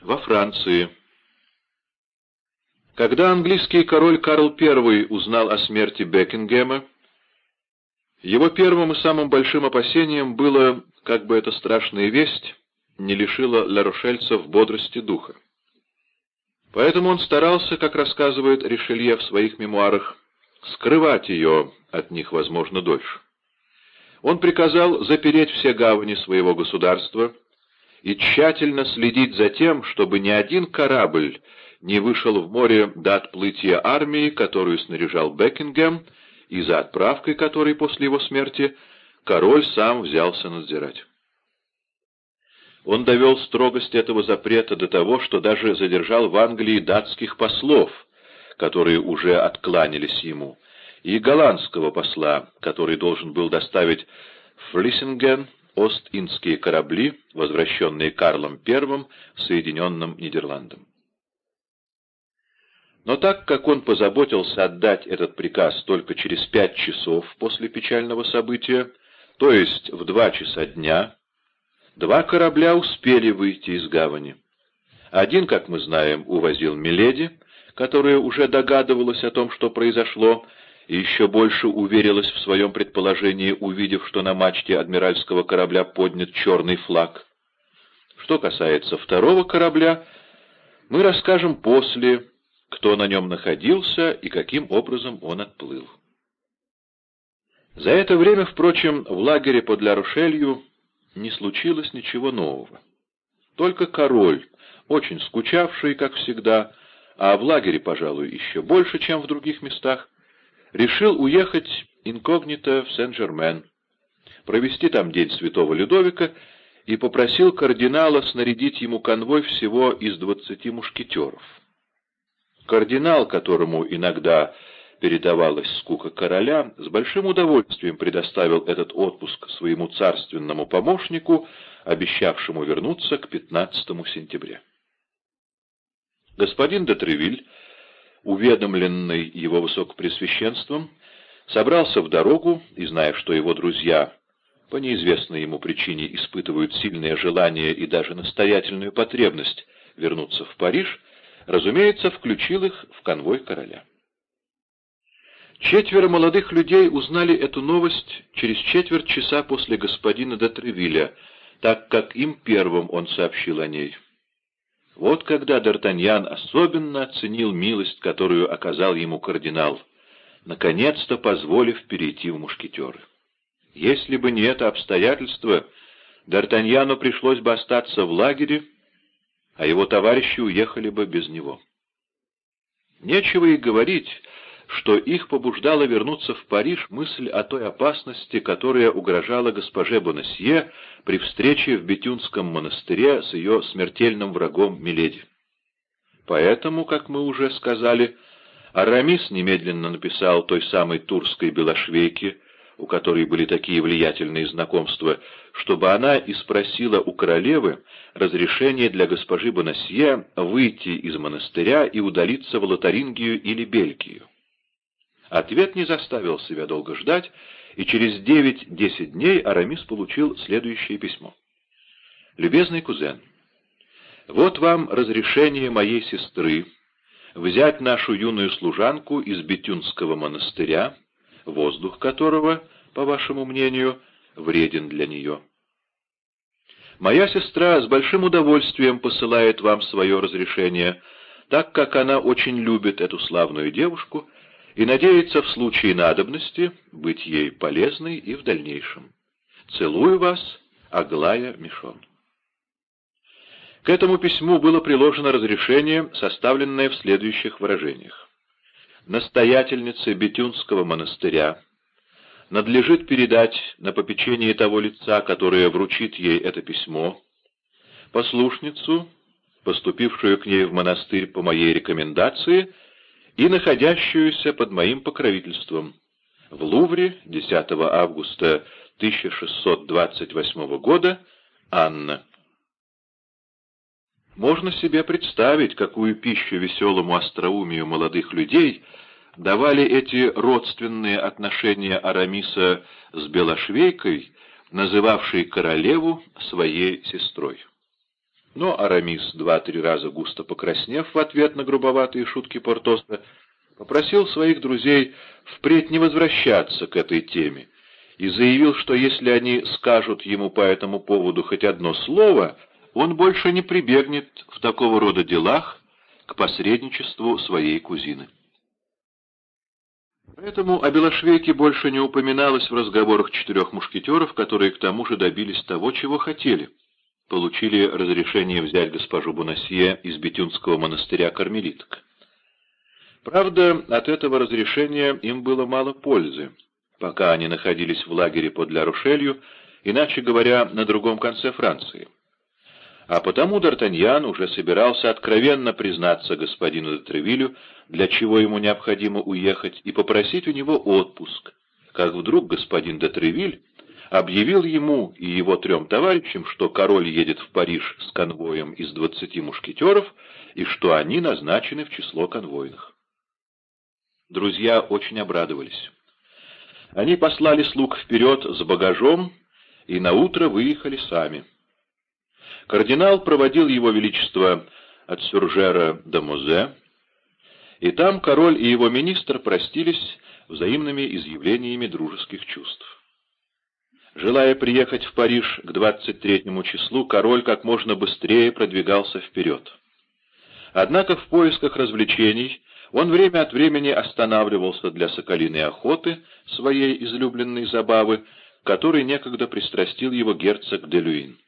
Во Франции. Когда английский король Карл I узнал о смерти Бекингема, его первым и самым большим опасением было, как бы эта страшная весть не лишила ларошельцев бодрости духа. Поэтому он старался, как рассказывает Ришелье в своих мемуарах, скрывать ее от них, возможно, дольше. Он приказал запереть все гавани своего государства и тщательно следить за тем, чтобы ни один корабль не вышел в море до отплытия армии, которую снаряжал Бекингем, и за отправкой которой после его смерти король сам взялся надзирать. Он довел строгость этого запрета до того, что даже задержал в Англии датских послов, которые уже откланялись ему, и голландского посла, который должен был доставить Флиссинген Ост-Индские корабли, возвращенные Карлом I Соединенным Нидерландам. Но так как он позаботился отдать этот приказ только через пять часов после печального события, то есть в два часа дня, два корабля успели выйти из гавани. Один, как мы знаем, увозил Миледи, которая уже догадывалась о том, что произошло, и еще больше уверилась в своем предположении, увидев, что на мачте адмиральского корабля поднят черный флаг. Что касается второго корабля, мы расскажем после, кто на нем находился и каким образом он отплыл. За это время, впрочем, в лагере под Ля-Рошелью не случилось ничего нового. Только король, очень скучавший, как всегда, а в лагере, пожалуй, еще больше, чем в других местах, решил уехать инкогнито в Сен-Жермен, провести там день святого Людовика и попросил кардинала снарядить ему конвой всего из двадцати мушкетеров. Кардинал, которому иногда передавалась скука короля, с большим удовольствием предоставил этот отпуск своему царственному помощнику, обещавшему вернуться к 15 сентября. Господин де Тревиль уведомленный его высокопресвященством, собрался в дорогу и, зная, что его друзья по неизвестной ему причине испытывают сильное желание и даже настоятельную потребность вернуться в Париж, разумеется, включил их в конвой короля. Четверо молодых людей узнали эту новость через четверть часа после господина де Тревилля, так как им первым он сообщил о ней. Вот когда Д'Артаньян особенно оценил милость, которую оказал ему кардинал, наконец-то позволив перейти в мушкетеры. Если бы не это обстоятельство, Д'Артаньяну пришлось бы остаться в лагере, а его товарищи уехали бы без него. Нечего и говорить, что их побуждала вернуться в Париж мысль о той опасности, которая угрожала госпоже Бонасье при встрече в Бетюнском монастыре с ее смертельным врагом Миледи. Поэтому, как мы уже сказали, Арамис немедленно написал той самой турской белошвейке, у которой были такие влиятельные знакомства, чтобы она и спросила у королевы разрешение для госпожи Бонасье выйти из монастыря и удалиться в Лотарингию или Бельгию. Ответ не заставил себя долго ждать, и через девять-десять дней Арамис получил следующее письмо. «Любезный кузен, вот вам разрешение моей сестры взять нашу юную служанку из Бетюнского монастыря, воздух которого, по вашему мнению, вреден для нее. Моя сестра с большим удовольствием посылает вам свое разрешение, так как она очень любит эту славную девушку и надеется в случае надобности быть ей полезной и в дальнейшем. Целую вас, Аглая Мишон. К этому письму было приложено разрешение, составленное в следующих выражениях. Настоятельнице Бетюнского монастыря надлежит передать на попечение того лица, которое вручит ей это письмо, послушницу, поступившую к ней в монастырь по моей рекомендации, и находящуюся под моим покровительством в Лувре 10 августа 1628 года Анна. Можно себе представить, какую пищу веселому остроумию молодых людей давали эти родственные отношения Арамиса с Белошвейкой, называвшей королеву своей сестрой. Но Арамис, два-три раза густо покраснев в ответ на грубоватые шутки Портоса, попросил своих друзей впредь не возвращаться к этой теме и заявил, что если они скажут ему по этому поводу хоть одно слово, он больше не прибегнет в такого рода делах к посредничеству своей кузины. Поэтому о Белошвейке больше не упоминалось в разговорах четырех мушкетеров, которые к тому же добились того, чего хотели. Получили разрешение взять госпожу Бонасье из Бетюнского монастыря кармелиток. Правда, от этого разрешения им было мало пользы, пока они находились в лагере под Ля-Рушелью, иначе говоря, на другом конце Франции. А потому Д'Артаньян уже собирался откровенно признаться господину де для чего ему необходимо уехать, и попросить у него отпуск, как вдруг господин де объявил ему и его трем товарищам, что король едет в Париж с конвоем из двадцати мушкетеров и что они назначены в число конвойных. Друзья очень обрадовались. Они послали слуг вперед с багажом и наутро выехали сами. Кардинал проводил его величество от Сюржера до Мозе, и там король и его министр простились взаимными изъявлениями дружеских чувств. Желая приехать в Париж к 23 числу, король как можно быстрее продвигался вперед. Однако в поисках развлечений он время от времени останавливался для соколиной охоты, своей излюбленной забавы, которой некогда пристрастил его герцог де Люин.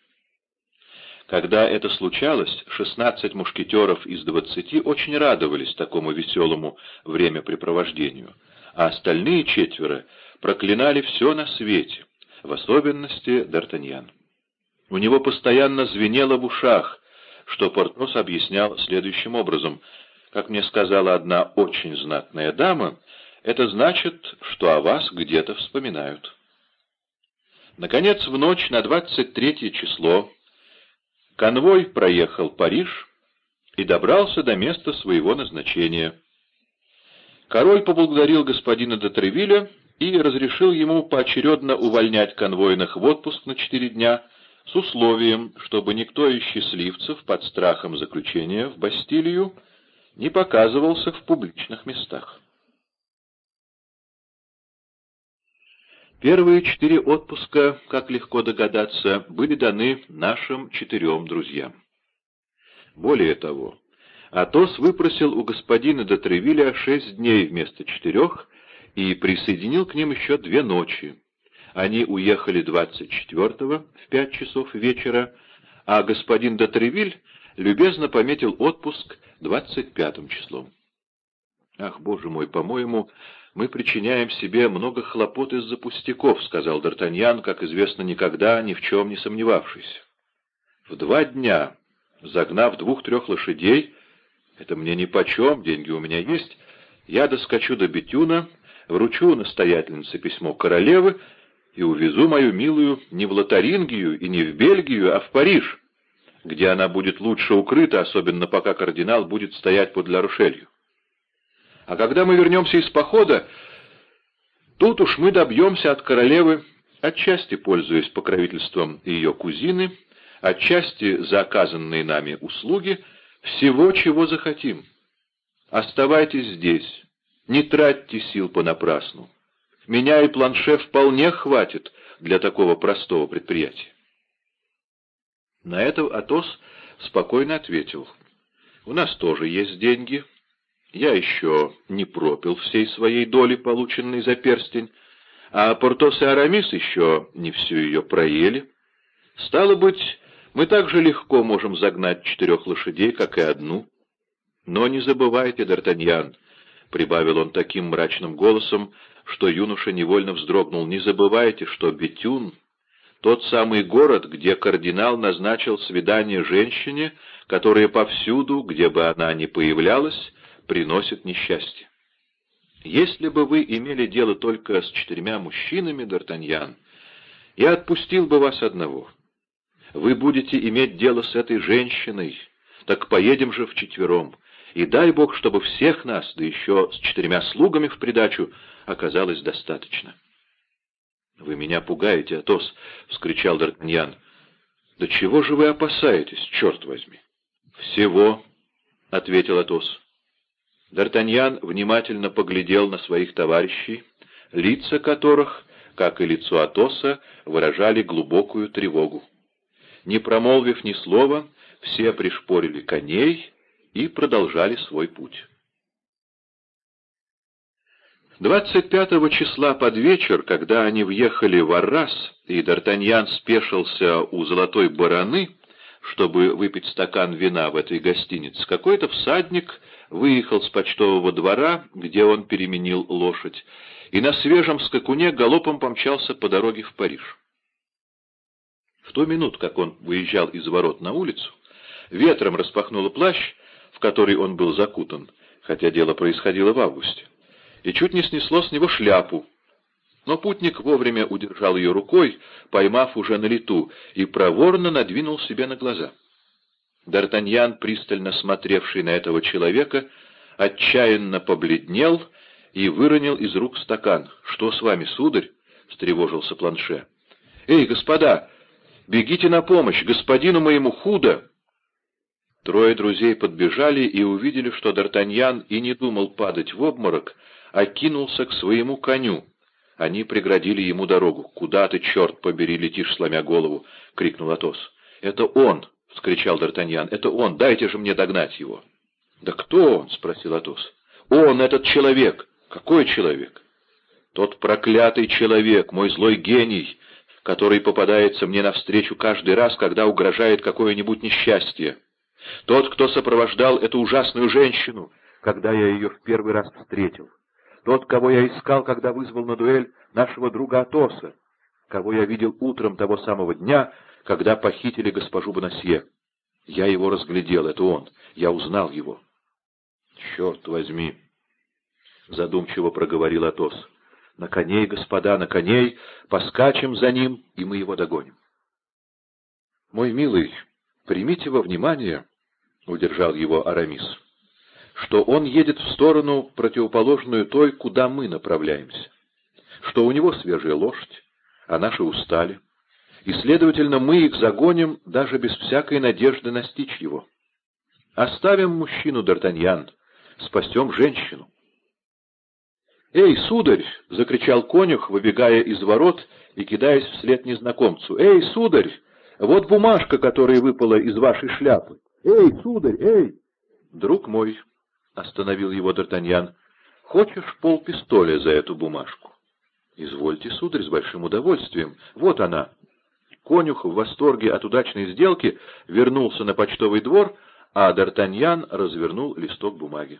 Когда это случалось, шестнадцать мушкетеров из двадцати очень радовались такому веселому времяпрепровождению, а остальные четверо проклинали все на свете, в особенности Д'Артаньян. У него постоянно звенело в ушах, что Портос объяснял следующим образом — как мне сказала одна очень знатная дама, это значит, что о вас где-то вспоминают. Наконец, в ночь на 23 число конвой проехал Париж и добрался до места своего назначения. Король поблагодарил господина де и разрешил ему поочередно увольнять конвойных в отпуск на четыре дня с условием, чтобы никто из счастливцев под страхом заключения в Бастилию не показывался в публичных местах. Первые четыре отпуска, как легко догадаться, были даны нашим четырем друзьям. Более того, Атос выпросил у господина де Тревиля шесть дней вместо четырех и присоединил к ним еще две ночи. Они уехали 24-го в пять часов вечера, а господин де Тревиль любезно пометил отпуск 25 числом. «Ах, боже мой, по-моему, мы причиняем себе много хлопот из-за пустяков», — сказал Д'Артаньян, как известно, никогда ни в чем не сомневавшись. «В два дня, загнав двух-трех лошадей, это мне нипочем, деньги у меня есть, я доскочу до Бетюна, вручу настоятельнице письмо королевы и увезу мою милую не в Лотарингию и не в Бельгию, а в Париж» где она будет лучше укрыта, особенно пока кардинал будет стоять под Ларушелью. А когда мы вернемся из похода, тут уж мы добьемся от королевы, отчасти пользуясь покровительством ее кузины, отчасти за оказанные нами услуги, всего, чего захотим. Оставайтесь здесь, не тратьте сил понапрасну. Меня и планше вполне хватит для такого простого предприятия. На это Атос спокойно ответил. «У нас тоже есть деньги. Я еще не пропил всей своей доли, полученной за перстень, а Портос и Арамис еще не всю ее проели. Стало быть, мы так же легко можем загнать четырех лошадей, как и одну. Но не забывайте, Д'Артаньян, — прибавил он таким мрачным голосом, что юноша невольно вздрогнул, — не забывайте, что Бетюн тот самый город, где кардинал назначил свидание женщине, которая повсюду, где бы она ни появлялась, приносит несчастье. Если бы вы имели дело только с четырьмя мужчинами, Д'Артаньян, я отпустил бы вас одного. Вы будете иметь дело с этой женщиной, так поедем же вчетвером, и дай Бог, чтобы всех нас, да еще с четырьмя слугами в придачу, оказалось достаточно. «Вы меня пугаете, Атос!» — вскричал Д'Артаньян. «Да чего же вы опасаетесь, черт возьми?» «Всего», — ответил Атос. Д'Артаньян внимательно поглядел на своих товарищей, лица которых, как и лицо Атоса, выражали глубокую тревогу. Не промолвив ни слова, все пришпорили коней и продолжали свой путь. 25 числа под вечер, когда они въехали в Аррас, и Д'Артаньян спешился у Золотой Бараны, чтобы выпить стакан вина в этой гостинице, какой-то всадник выехал с почтового двора, где он переменил лошадь, и на свежем скакуне галопом помчался по дороге в Париж. В ту минуту, как он выезжал из ворот на улицу, ветром распахнуло плащ, который он был закутан, хотя дело происходило в августе и чуть не снесло с него шляпу. Но путник вовремя удержал ее рукой, поймав уже на лету, и проворно надвинул себе на глаза. Д'Артаньян, пристально смотревший на этого человека, отчаянно побледнел и выронил из рук стакан. «Что с вами, сударь?» — встревожился планше. «Эй, господа, бегите на помощь, господину моему худо!» Трое друзей подбежали и увидели, что Д'Артаньян и не думал падать в обморок, окинулся к своему коню. Они преградили ему дорогу. «Куда ты, черт побери, летишь, сломя голову?» — крикнул Атос. «Это он!» — вскричал Д'Артаньян. «Это он! Дайте же мне догнать его!» «Да кто он?» — спросил Атос. «Он, этот человек!» «Какой человек?» «Тот проклятый человек, мой злой гений, который попадается мне навстречу каждый раз, когда угрожает какое-нибудь несчастье. Тот, кто сопровождал эту ужасную женщину, когда я ее в первый раз встретил. Тот, кого я искал, когда вызвал на дуэль нашего друга Атоса, кого я видел утром того самого дня, когда похитили госпожу Бонасье. Я его разглядел, это он, я узнал его. «Черт возьми!» — задумчиво проговорил Атос. «На коней, господа, на коней, поскачем за ним, и мы его догоним». «Мой милый, примите во внимание», — удержал его Арамис, — что он едет в сторону, противоположную той, куда мы направляемся, что у него свежая лошадь, а наши устали, и, следовательно, мы их загоним даже без всякой надежды настичь его. Оставим мужчину, Д'Артаньян, спасем женщину. «Эй, сударь!» — закричал конюх, выбегая из ворот и кидаясь вслед незнакомцу. «Эй, сударь! Вот бумажка, которая выпала из вашей шляпы! Эй, сударь, эй!» «Друг мой!» — остановил его Д'Артаньян. — Хочешь полпистоля за эту бумажку? — Извольте, сударь, с большим удовольствием. Вот она. Конюх в восторге от удачной сделки вернулся на почтовый двор, а Д'Артаньян развернул листок бумаги.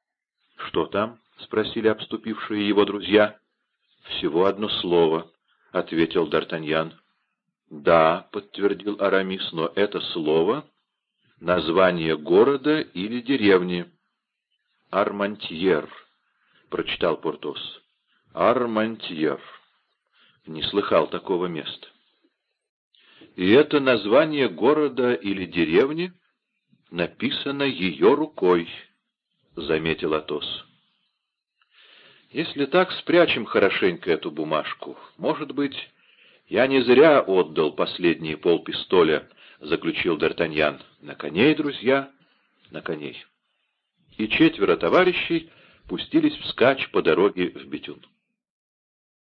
— Что там? — спросили обступившие его друзья. — Всего одно слово, — ответил Д'Артаньян. — Да, — подтвердил Арамис, — но это слово — название города или деревни. «Армантьер», — прочитал Портос. «Армантьер». Не слыхал такого места. И это название города или деревни написано ее рукой, — заметил Атос. Если так, спрячем хорошенько эту бумажку. Может быть, я не зря отдал последние полпистоля, — заключил Д'Артаньян. На коней, друзья, на коней и четверо товарищей пустились вскачь по дороге в Бетюн.